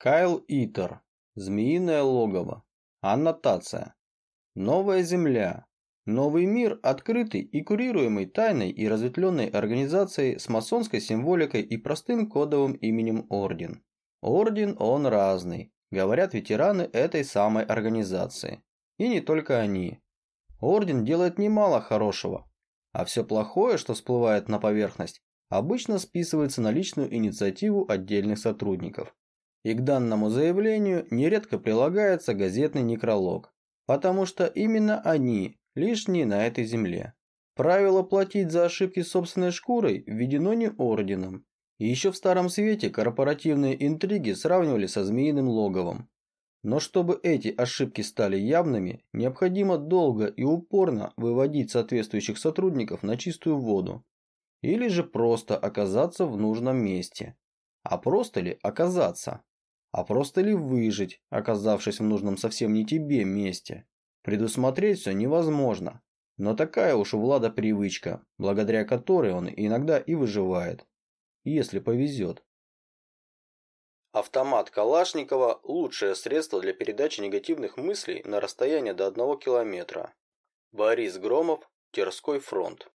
Кайл Итер. Змеиное логово. Аннотация. Новая Земля. Новый мир, открытый и курируемый тайной и разветвленной организацией с масонской символикой и простым кодовым именем Орден. Орден он разный, говорят ветераны этой самой организации. И не только они. Орден делает немало хорошего, а все плохое, что всплывает на поверхность, обычно списывается на личную инициативу отдельных сотрудников. И к данному заявлению нередко прилагается газетный некролог, потому что именно они лишние на этой земле. Правило платить за ошибки собственной шкурой введено не орденом. Еще в Старом Свете корпоративные интриги сравнивали со змеиным логовом. Но чтобы эти ошибки стали явными, необходимо долго и упорно выводить соответствующих сотрудников на чистую воду. Или же просто оказаться в нужном месте. А просто ли оказаться? А просто ли выжить, оказавшись в нужном совсем не тебе месте? Предусмотреть все невозможно. Но такая уж у Влада привычка, благодаря которой он иногда и выживает. Если повезет. Автомат Калашникова – лучшее средство для передачи негативных мыслей на расстояние до одного километра. Борис Громов, Терской фронт.